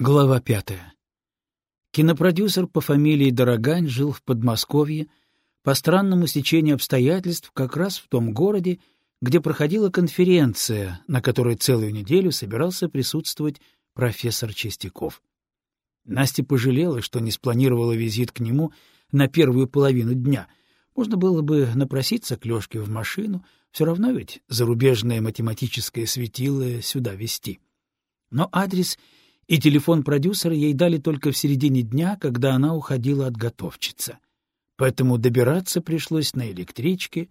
Глава пятая. Кинопродюсер по фамилии Дорогань жил в Подмосковье по странному стечению обстоятельств как раз в том городе, где проходила конференция, на которой целую неделю собирался присутствовать профессор Чистяков. Настя пожалела, что не спланировала визит к нему на первую половину дня. Можно было бы напроситься к Лёшке в машину, все равно ведь зарубежное математическое светило сюда вести. Но адрес и телефон продюсера ей дали только в середине дня, когда она уходила от готовчицы. Поэтому добираться пришлось на электричке,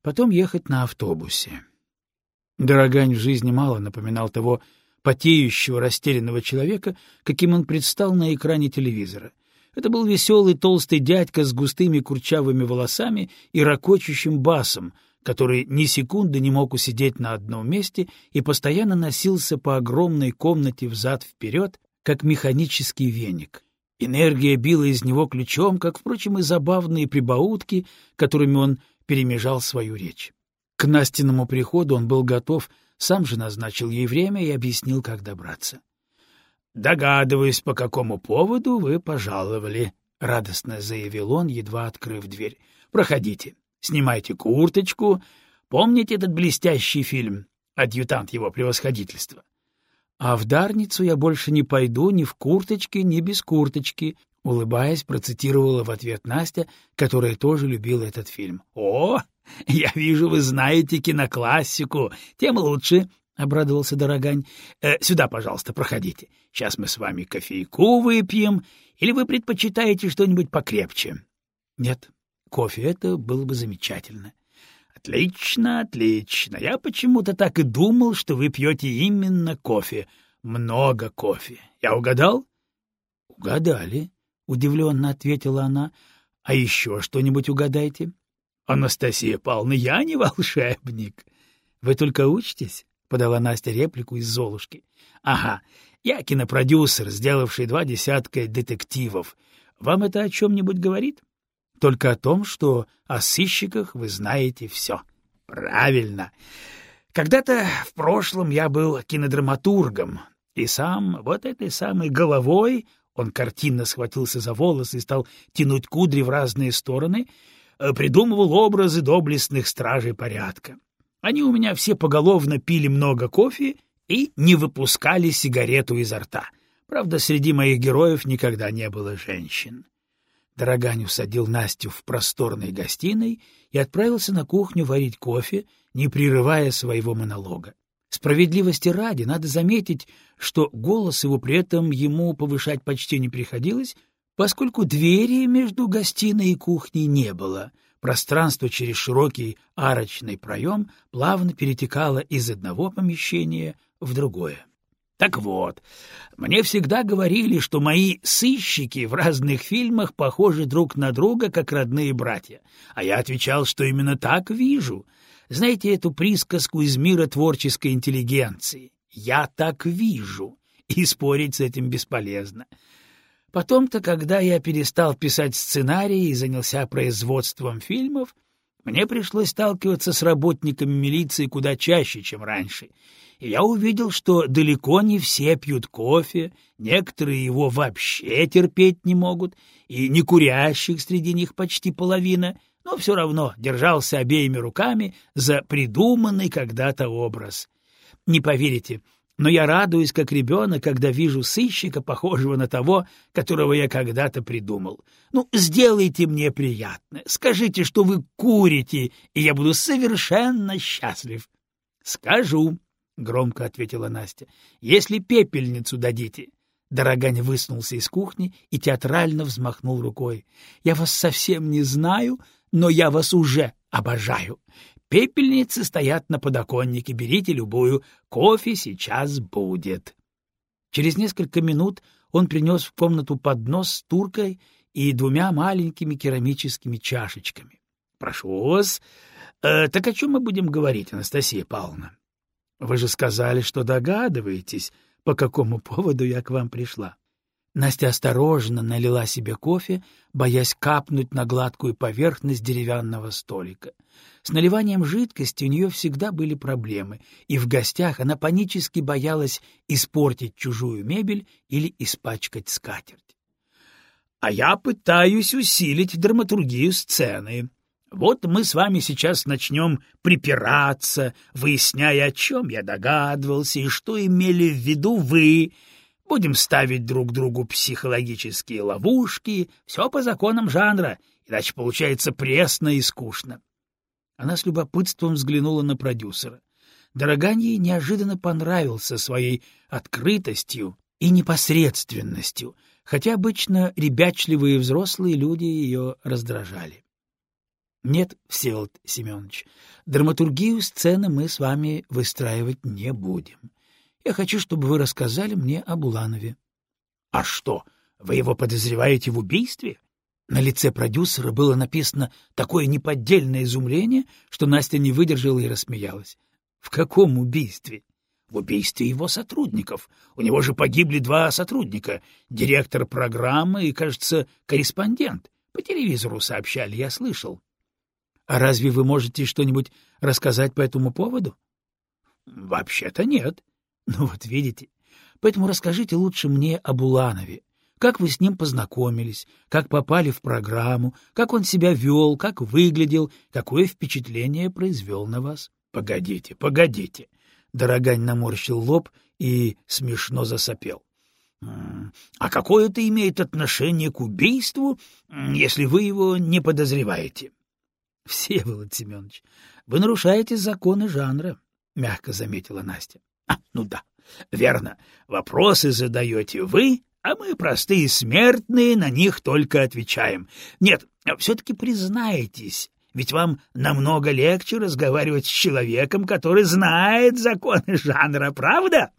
потом ехать на автобусе. Дорогань в жизни мало напоминал того потеющего, растерянного человека, каким он предстал на экране телевизора. Это был веселый толстый дядька с густыми курчавыми волосами и ракочущим басом, который ни секунды не мог усидеть на одном месте и постоянно носился по огромной комнате взад-вперед, как механический веник. Энергия била из него ключом, как, впрочем, и забавные прибаутки, которыми он перемежал свою речь. К Настиному приходу он был готов, сам же назначил ей время и объяснил, как добраться. — Догадываюсь, по какому поводу вы пожаловали, — радостно заявил он, едва открыв дверь. — Проходите снимайте курточку. Помните этот блестящий фильм «Адъютант его превосходительства»? А в Дарницу я больше не пойду ни в курточке, ни без курточки, улыбаясь, процитировала в ответ Настя, которая тоже любила этот фильм. О, я вижу, вы знаете киноклассику, тем лучше, обрадовался Дорогань. Э, сюда, пожалуйста, проходите. Сейчас мы с вами кофейку выпьем, или вы предпочитаете что-нибудь покрепче? Нет, кофе, это было бы замечательно. — Отлично, отлично. Я почему-то так и думал, что вы пьете именно кофе. Много кофе. Я угадал? — Угадали, — удивленно ответила она. — А еще что-нибудь угадайте? — Анастасия Павловна, я не волшебник. — Вы только учитесь? — подала Настя реплику из «Золушки». — Ага, я кинопродюсер, сделавший два десятка детективов. Вам это о чем-нибудь говорит? — только о том, что о сыщиках вы знаете все. Правильно. Когда-то в прошлом я был кинодраматургом, и сам вот этой самой головой, он картинно схватился за волосы и стал тянуть кудри в разные стороны, э, придумывал образы доблестных стражей порядка. Они у меня все поголовно пили много кофе и не выпускали сигарету изо рта. Правда, среди моих героев никогда не было женщин. Дорогань усадил Настю в просторной гостиной и отправился на кухню варить кофе, не прерывая своего монолога. Справедливости ради, надо заметить, что голос его при этом ему повышать почти не приходилось, поскольку двери между гостиной и кухней не было. Пространство через широкий арочный проем плавно перетекало из одного помещения в другое. Так вот, мне всегда говорили, что мои сыщики в разных фильмах похожи друг на друга, как родные братья. А я отвечал, что именно так вижу. Знаете эту присказку из мира творческой интеллигенции? «Я так вижу», и спорить с этим бесполезно. Потом-то, когда я перестал писать сценарии и занялся производством фильмов, мне пришлось сталкиваться с работниками милиции куда чаще, чем раньше — и я увидел, что далеко не все пьют кофе, некоторые его вообще терпеть не могут, и не курящих среди них почти половина, но все равно держался обеими руками за придуманный когда-то образ. Не поверите, но я радуюсь, как ребенок, когда вижу сыщика, похожего на того, которого я когда-то придумал. Ну, сделайте мне приятно, скажите, что вы курите, и я буду совершенно счастлив. — Скажу, — громко ответила Настя. — Если пепельницу дадите. Дорогань высунулся из кухни и театрально взмахнул рукой. — Я вас совсем не знаю, но я вас уже обожаю. Пепельницы стоят на подоконнике, берите любую, кофе сейчас будет. Через несколько минут он принес в комнату поднос с туркой и двумя маленькими керамическими чашечками. — Прошу вас. Э, так о чем мы будем говорить, Анастасия Павловна? Вы же сказали, что догадываетесь, по какому поводу я к вам пришла. Настя осторожно налила себе кофе, боясь капнуть на гладкую поверхность деревянного столика. С наливанием жидкости у нее всегда были проблемы, и в гостях она панически боялась испортить чужую мебель или испачкать скатерть. — А я пытаюсь усилить драматургию сцены. Вот мы с вами сейчас начнем припираться, выясняя, о чем я догадывался и что имели в виду вы, Будем ставить друг другу психологические ловушки, все по законам жанра, иначе получается пресно и скучно. Она с любопытством взглянула на продюсера. Дорогань ей неожиданно понравился своей открытостью и непосредственностью, хотя обычно ребячливые взрослые люди ее раздражали. Нет, Всеволод Семенович, драматургию сцены мы с вами выстраивать не будем. Я хочу, чтобы вы рассказали мне об Уланове. — А что, вы его подозреваете в убийстве? На лице продюсера было написано такое неподдельное изумление, что Настя не выдержала и рассмеялась. — В каком убийстве? — В убийстве его сотрудников. У него же погибли два сотрудника — директор программы и, кажется, корреспондент. По телевизору сообщали, я слышал. — А разве вы можете что-нибудь рассказать по этому поводу? — Вообще-то нет. Ну вот видите. Поэтому расскажите лучше мне об Уланове. Как вы с ним познакомились, как попали в программу, как он себя вел, как выглядел, какое впечатление произвел на вас? — Погодите, погодите. Дорогань наморщил лоб и смешно засопел. — А какое это имеет отношение к убийству, если вы его не подозреваете? — Всеволод Семенович, вы нарушаете законы жанра, — мягко заметила Настя. А, ну да, верно. Вопросы задаете вы, а мы, простые смертные, на них только отвечаем. Нет, все-таки признаетесь, ведь вам намного легче разговаривать с человеком, который знает законы жанра, правда?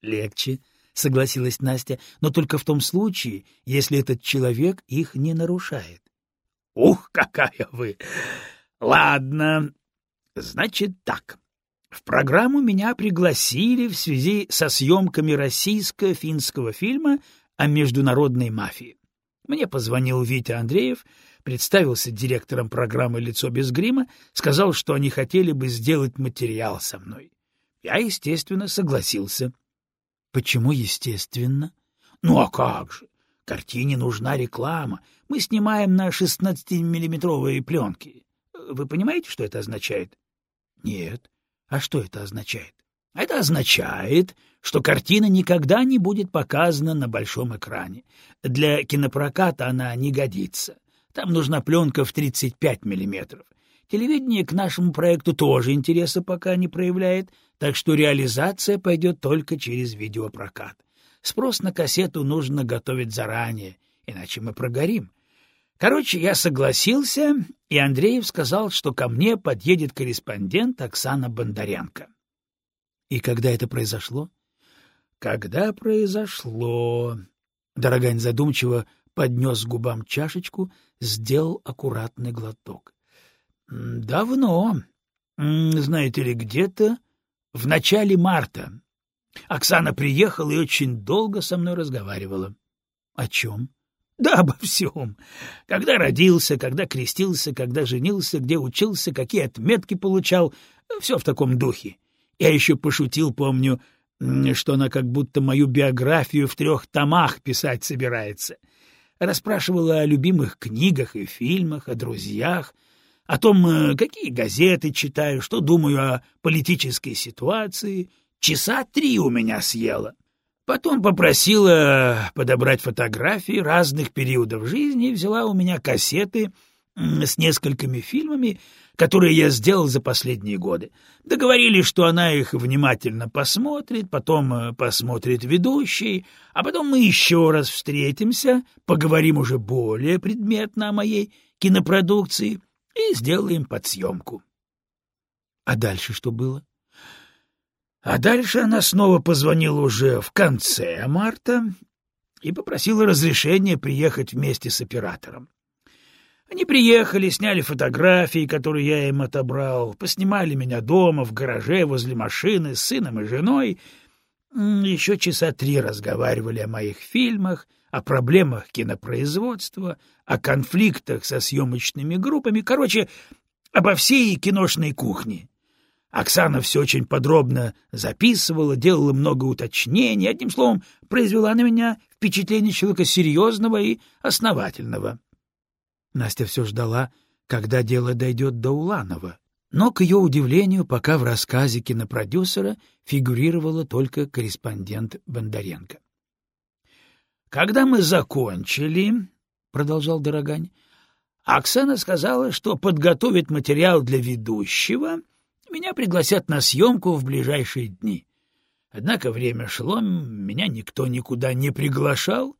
Легче, согласилась Настя, но только в том случае, если этот человек их не нарушает. Ух, какая вы! Ладно, значит так. В программу меня пригласили в связи со съемками российско-финского фильма о международной мафии. Мне позвонил Витя Андреев, представился директором программы «Лицо без грима», сказал, что они хотели бы сделать материал со мной. Я, естественно, согласился. — Почему естественно? — Ну а как же? Картине нужна реклама. Мы снимаем на 16-миллиметровые пленки. Вы понимаете, что это означает? — Нет. А что это означает? Это означает, что картина никогда не будет показана на большом экране. Для кинопроката она не годится. Там нужна пленка в 35 миллиметров. Телевидение к нашему проекту тоже интереса пока не проявляет, так что реализация пойдет только через видеопрокат. Спрос на кассету нужно готовить заранее, иначе мы прогорим. Короче, я согласился, и Андреев сказал, что ко мне подъедет корреспондент Оксана Бондаренко. И когда это произошло? Когда произошло? Дорогань задумчиво поднес губам чашечку, сделал аккуратный глоток. Давно, знаете ли, где-то в начале марта. Оксана приехала и очень долго со мной разговаривала. — О чем? Да обо всем. Когда родился, когда крестился, когда женился, где учился, какие отметки получал. Все в таком духе. Я еще пошутил, помню, что она как будто мою биографию в трех томах писать собирается. Расспрашивала о любимых книгах и фильмах, о друзьях, о том, э, какие газеты читаю, что думаю о политической ситуации. Часа три у меня съела. Потом попросила подобрать фотографии разных периодов жизни и взяла у меня кассеты с несколькими фильмами, которые я сделал за последние годы. Договорились, что она их внимательно посмотрит, потом э, посмотрит ведущий, а потом мы еще раз встретимся, поговорим уже более предметно о моей кинопродукции и сделаем подсъемку. А дальше что было? А дальше она снова позвонила уже в конце марта и попросила разрешения приехать вместе с оператором. Они приехали, сняли фотографии, которые я им отобрал, поснимали меня дома, в гараже, возле машины, с сыном и женой. Еще часа три разговаривали о моих фильмах, о проблемах кинопроизводства, о конфликтах со съемочными группами, короче, обо всей киношной кухне. Оксана все очень подробно записывала, делала много уточнений, одним словом, произвела на меня впечатление человека серьезного и основательного. Настя все ждала, когда дело дойдет до Уланова. Но, к ее удивлению, пока в рассказе кинопродюсера фигурировала только корреспондент Бондаренко. «Когда мы закончили, — продолжал Дорогань, — Оксана сказала, что подготовит материал для ведущего, меня пригласят на съемку в ближайшие дни. Однако время шло, меня никто никуда не приглашал,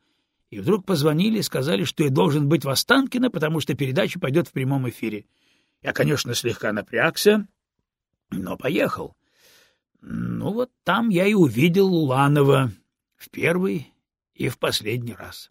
и вдруг позвонили и сказали, что я должен быть в Останкино, потому что передача пойдет в прямом эфире. Я, конечно, слегка напрягся, но поехал. Ну вот там я и увидел Уланова в первый и в последний раз.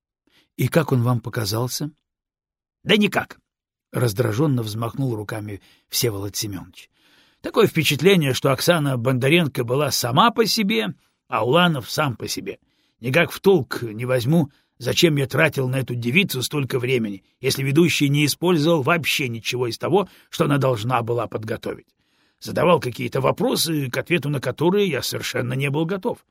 — И как он вам показался? — Да никак, — раздраженно взмахнул руками Всеволод Семенович. — Такое впечатление, что Оксана Бондаренко была сама по себе, а Уланов сам по себе. Никак в толк не возьму, Зачем я тратил на эту девицу столько времени, если ведущий не использовал вообще ничего из того, что она должна была подготовить? Задавал какие-то вопросы, к ответу на которые я совершенно не был готов.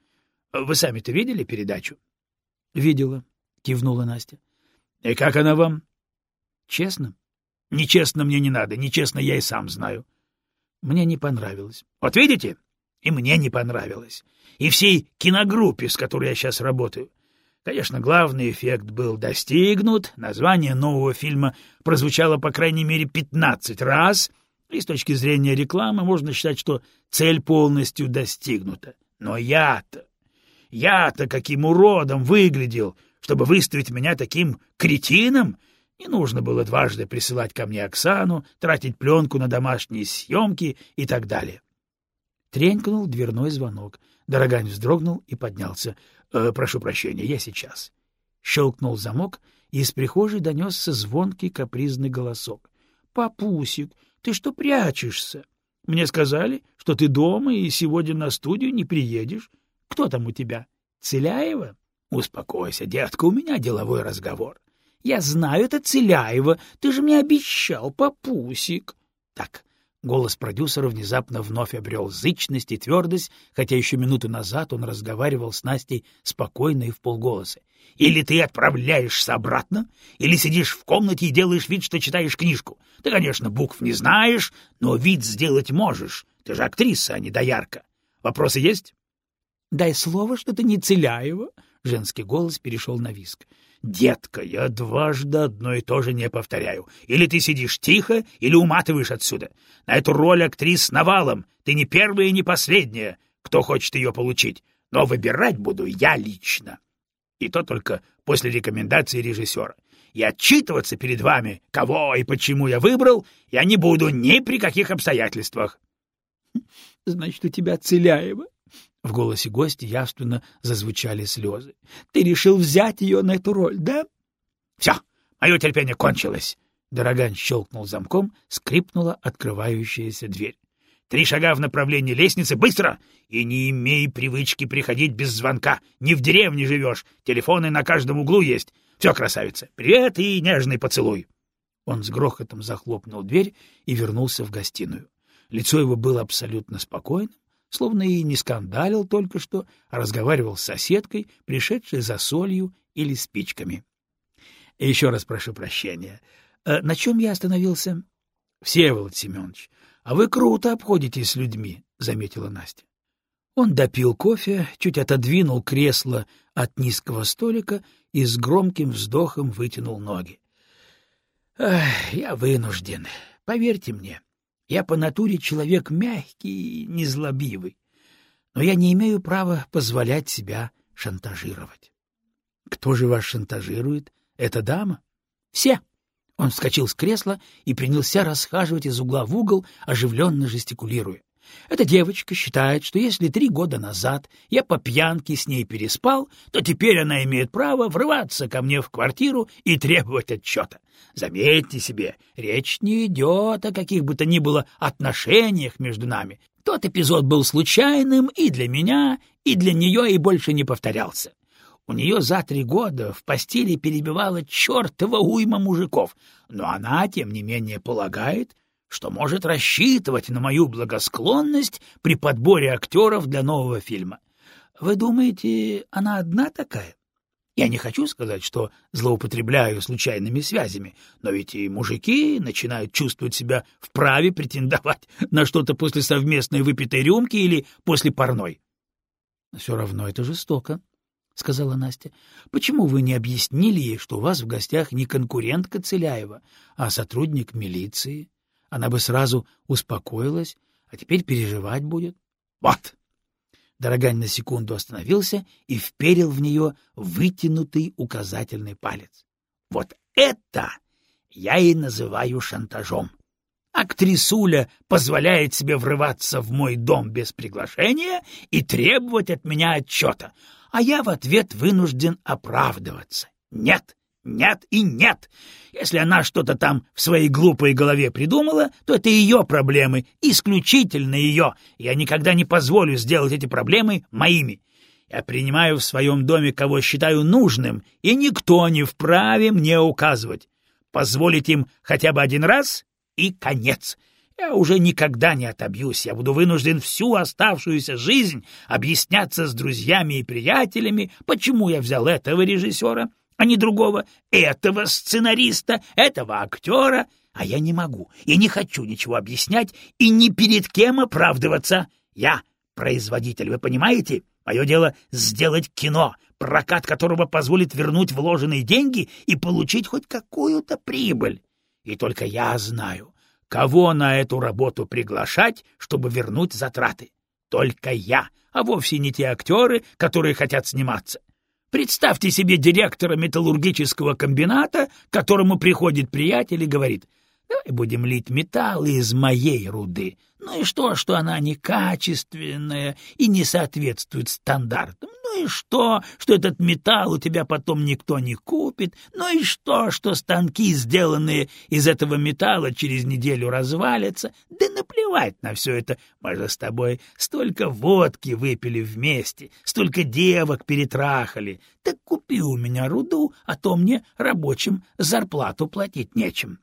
Вы сами-то видели передачу? — Видела, — кивнула Настя. — И как она вам? — Честно? — Нечестно мне не надо, нечестно я и сам знаю. Мне не понравилось. — Вот видите? И мне не понравилось. И всей киногруппе, с которой я сейчас работаю. Конечно, главный эффект был достигнут, название нового фильма прозвучало по крайней мере 15 раз, и с точки зрения рекламы можно считать, что цель полностью достигнута. Но я-то, я-то каким уродом выглядел, чтобы выставить меня таким кретином, не нужно было дважды присылать ко мне Оксану, тратить пленку на домашние съемки и так далее. Тренькнул дверной звонок. Дорогань вздрогнул и поднялся. Э, прошу прощения, я сейчас. Щелкнул замок, и из прихожей донесся звонкий капризный голосок. — Папусик, ты что прячешься? Мне сказали, что ты дома и сегодня на студию не приедешь. Кто там у тебя? Целяева? Успокойся, детка, у меня деловой разговор. Я знаю, это Целяева. Ты же мне обещал, папусик. Так, Голос продюсера внезапно вновь обрел зычность и твердость, хотя еще минуту назад он разговаривал с Настей спокойно и в полголоса. «Или ты отправляешься обратно, или сидишь в комнате и делаешь вид, что читаешь книжку. Ты, конечно, букв не знаешь, но вид сделать можешь. Ты же актриса, а не доярка. Вопросы есть?» «Дай слово, что ты не Целяева», — женский голос перешел на виск. «Детка, я дважды одно и то же не повторяю. Или ты сидишь тихо, или уматываешь отсюда. На эту роль актрис навалом. Ты не первая и не последняя, кто хочет ее получить. Но выбирать буду я лично. И то только после рекомендации режиссера. И отчитываться перед вами, кого и почему я выбрал, я не буду ни при каких обстоятельствах». «Значит, у тебя Целяева?» В голосе гостя явственно зазвучали слезы. — Ты решил взять ее на эту роль, да? — Все, мое терпение кончилось. Дорогань щелкнул замком, скрипнула открывающаяся дверь. Три шага в направлении лестницы, быстро! И не имей привычки приходить без звонка. Не в деревне живешь, телефоны на каждом углу есть. Все, красавица, привет и нежный поцелуй. Он с грохотом захлопнул дверь и вернулся в гостиную. Лицо его было абсолютно спокойным, словно и не скандалил только что, а разговаривал с соседкой, пришедшей за солью или спичками. — Еще раз прошу прощения. А на чем я остановился? — Всеволод Семенович, а вы круто обходитесь с людьми, — заметила Настя. Он допил кофе, чуть отодвинул кресло от низкого столика и с громким вздохом вытянул ноги. — Я вынужден, поверьте мне. — я по натуре человек мягкий и незлобивый, но я не имею права позволять себя шантажировать. Кто же вас шантажирует? Эта дама? Все. Он вскочил с кресла и принялся расхаживать из угла в угол, оживленно жестикулируя. Эта девочка считает, что если три года назад я по пьянке с ней переспал, то теперь она имеет право врываться ко мне в квартиру и требовать отчета. Заметьте себе, речь не идет о каких бы то ни было отношениях между нами. Тот эпизод был случайным и для меня, и для нее, и больше не повторялся. У нее за три года в постели перебивала чертова уйма мужиков, но она, тем не менее, полагает, что может рассчитывать на мою благосклонность при подборе актеров для нового фильма. Вы думаете, она одна такая? Я не хочу сказать, что злоупотребляю случайными связями, но ведь и мужики начинают чувствовать себя вправе претендовать на что-то после совместной выпитой рюмки или после парной. — Все равно это жестоко, — сказала Настя. — Почему вы не объяснили ей, что у вас в гостях не конкурентка Целяева, а сотрудник милиции? Она бы сразу успокоилась, а теперь переживать будет. — Вот! Дорогань на секунду остановился и вперил в нее вытянутый указательный палец. — Вот это я и называю шантажом. Актрисуля позволяет себе врываться в мой дом без приглашения и требовать от меня отчета, а я в ответ вынужден оправдываться. Нет, нет и нет. Если она что-то там в своей глупой голове придумала, то это ее проблемы, исключительно ее. Я никогда не позволю сделать эти проблемы моими. Я принимаю в своем доме, кого считаю нужным, и никто не вправе мне указывать. Позволить им хотя бы один раз — и конец. Я уже никогда не отобьюсь, я буду вынужден всю оставшуюся жизнь объясняться с друзьями и приятелями, почему я взял этого режиссера, а не другого, этого сценариста, этого актера, а я не могу и не хочу ничего объяснять и ни перед кем оправдываться. Я производитель, вы понимаете? Мое дело — сделать кино, прокат которого позволит вернуть вложенные деньги и получить хоть какую-то прибыль. И только я знаю, кого на эту работу приглашать, чтобы вернуть затраты. Только я, а вовсе не те актеры, которые хотят сниматься. Представьте себе директора металлургического комбината, к которому приходит приятель и говорит, «Давай будем лить металл из моей руды. Ну и что, что она некачественная и не соответствует стандартам? И что, что этот металл у тебя потом никто не купит? Ну и что, что станки, сделанные из этого металла, через неделю развалятся? Да наплевать на все это. Мы же с тобой столько водки выпили вместе, столько девок перетрахали. Так купи у меня руду, а то мне рабочим зарплату платить нечем.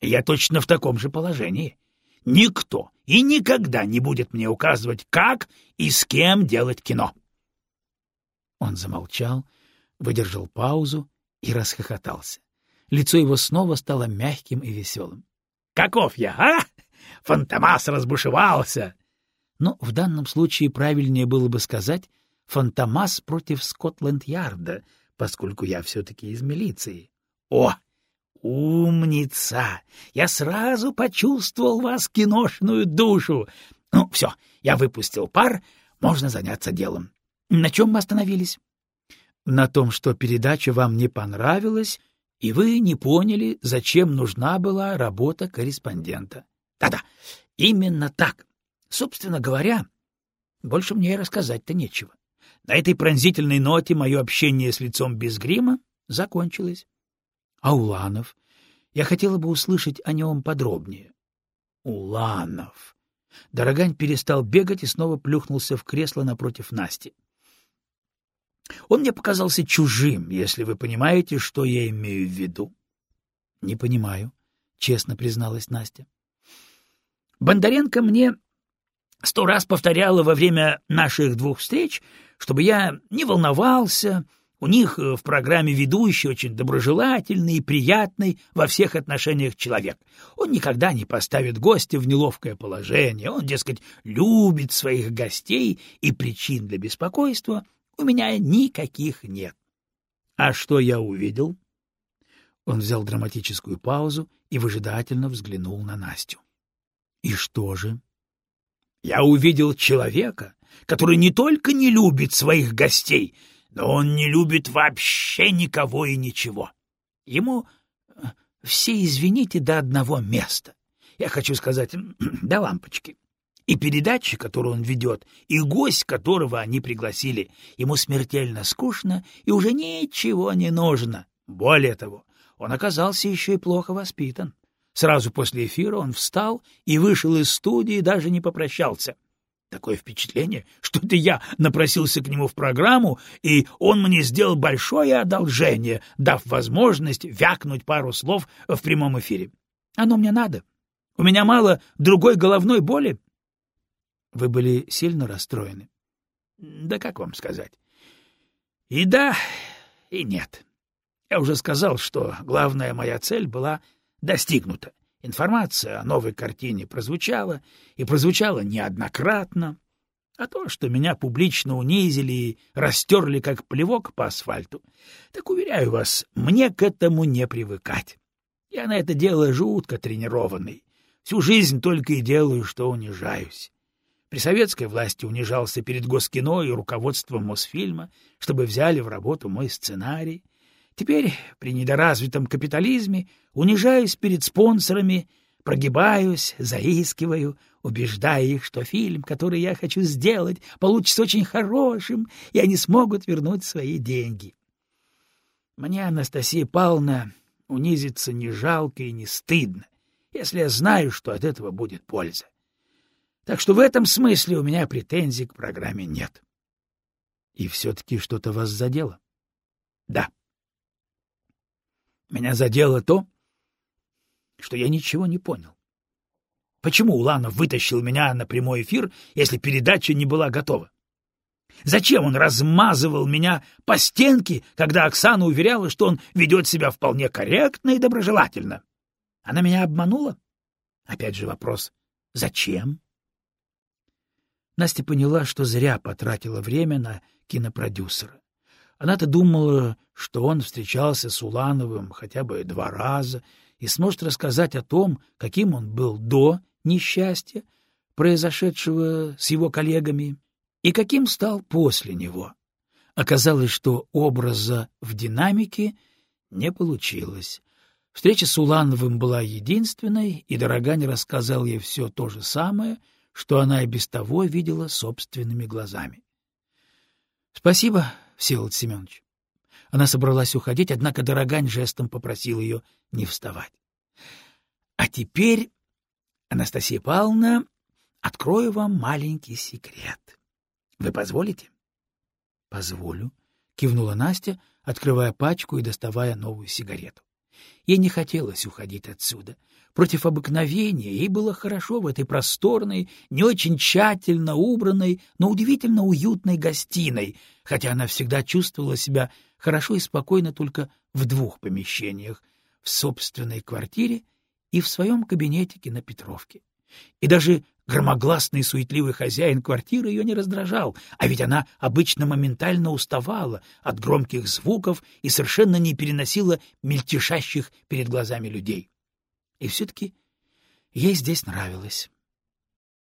Я точно в таком же положении. Никто и никогда не будет мне указывать, как и с кем делать кино. Он замолчал, выдержал паузу и расхохотался. Лицо его снова стало мягким и веселым. — Каков я, а? Фантомас разбушевался! Но в данном случае правильнее было бы сказать «Фантомас против Скотланд-Ярда», поскольку я все-таки из милиции. — О, умница! Я сразу почувствовал вас киношную душу. Ну, все, я выпустил пар, можно заняться делом. На чем мы остановились? На том, что передача вам не понравилась, и вы не поняли, зачем нужна была работа корреспондента. Да-да, именно так. Собственно говоря, больше мне и рассказать-то нечего. На этой пронзительной ноте мое общение с лицом без грима закончилось. А Уланов? Я хотела бы услышать о нем подробнее. Уланов. Дорогань перестал бегать и снова плюхнулся в кресло напротив Насти. Он мне показался чужим, если вы понимаете, что я имею в виду. — Не понимаю, — честно призналась Настя. Бондаренко мне сто раз повторяла во время наших двух встреч, чтобы я не волновался, у них в программе ведущий очень доброжелательный и приятный во всех отношениях человек. Он никогда не поставит гостя в неловкое положение, он, дескать, любит своих гостей, и причин для беспокойства у меня никаких нет. А что я увидел? Он взял драматическую паузу и выжидательно взглянул на Настю. И что же? Я увидел человека, который не только не любит своих гостей, но он не любит вообще никого и ничего. Ему э, все извините до одного места. Я хочу сказать, до лампочки. И передача, которую он ведет, и гость, которого они пригласили, ему смертельно скучно и уже ничего не нужно. Более того, он оказался еще и плохо воспитан. Сразу после эфира он встал и вышел из студии, даже не попрощался. Такое впечатление, что это я напросился к нему в программу, и он мне сделал большое одолжение, дав возможность вякнуть пару слов в прямом эфире. Оно мне надо. У меня мало другой головной боли. Вы были сильно расстроены? Да как вам сказать? И да, и нет. Я уже сказал, что главная моя цель была достигнута. Информация о новой картине прозвучала, и прозвучала неоднократно. А то, что меня публично унизили и растерли как плевок по асфальту, так, уверяю вас, мне к этому не привыкать. Я на это дело жутко тренированный. Всю жизнь только и делаю, что унижаюсь. При советской власти унижался перед Госкино и руководством Мосфильма, чтобы взяли в работу мой сценарий. Теперь, при недоразвитом капитализме, унижаюсь перед спонсорами, прогибаюсь, заискиваю, убеждая их, что фильм, который я хочу сделать, получится очень хорошим, и они смогут вернуть свои деньги. Мне, Анастасия Павловна, унизиться не жалко и не стыдно, если я знаю, что от этого будет польза. Так что в этом смысле у меня претензий к программе нет. И все-таки что-то вас задело? Да. Меня задело то, что я ничего не понял. Почему Уланов вытащил меня на прямой эфир, если передача не была готова? Зачем он размазывал меня по стенке, когда Оксана уверяла, что он ведет себя вполне корректно и доброжелательно? Она меня обманула? Опять же вопрос «Зачем?» Настя поняла, что зря потратила время на кинопродюсера. Она-то думала, что он встречался с Улановым хотя бы два раза и сможет рассказать о том, каким он был до несчастья, произошедшего с его коллегами, и каким стал после него. Оказалось, что образа в динамике не получилось. Встреча с Улановым была единственной, и Дорогань рассказал ей все то же самое, что она и без того видела собственными глазами. — Спасибо, Всеволод Семенович. Она собралась уходить, однако Дорогань жестом попросил ее не вставать. — А теперь, Анастасия Павловна, открою вам маленький секрет. Вы позволите? — Позволю, — кивнула Настя, открывая пачку и доставая новую сигарету. Ей не хотелось уходить отсюда. Против обыкновения ей было хорошо в этой просторной, не очень тщательно убранной, но удивительно уютной гостиной, хотя она всегда чувствовала себя хорошо и спокойно только в двух помещениях — в собственной квартире и в своем кабинетике на Петровке. И даже громогласный суетливый хозяин квартиры ее не раздражал, а ведь она обычно моментально уставала от громких звуков и совершенно не переносила мельтешащих перед глазами людей. И все-таки ей здесь нравилось.